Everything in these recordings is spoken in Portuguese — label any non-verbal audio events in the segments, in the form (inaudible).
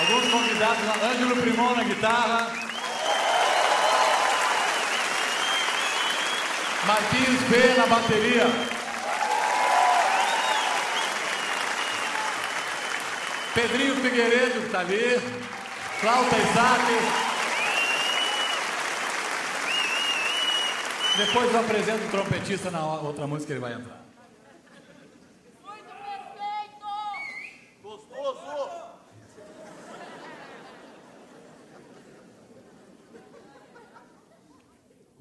alguns convidados. Ângelo Primon na guitarra. Martins B na bateria. Pedrinho Figueiredo, que está ali. Flauta Isaac. Depois eu apresento o trompetista na outra música que ele vai entrar.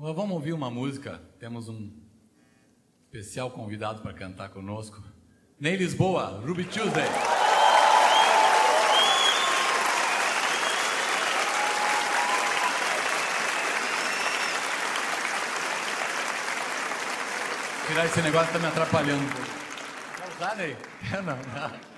Vamos ouvir uma música. Temos um especial convidado para cantar conosco. Ney Lisboa, Ruby Tuesday. Tirar esse negócio está me atrapalhando. Quer usar, Ney? (laughs) Não, não.